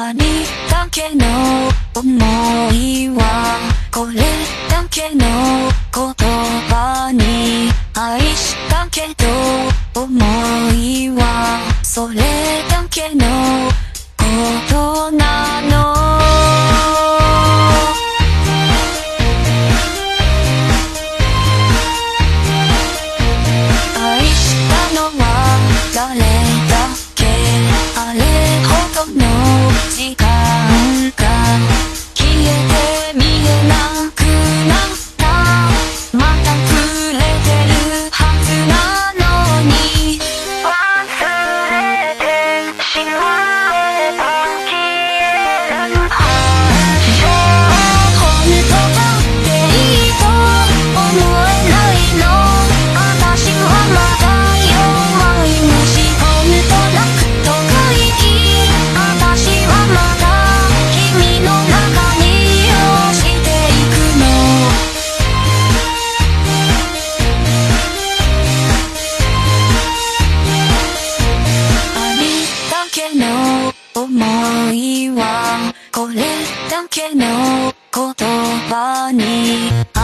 ありだけの思いはこれだけの言葉に愛したけど思いはそれの時間が消えて見えなくなったまた触れてるはずなのに忘れてしまえば思いはこれだけの言葉に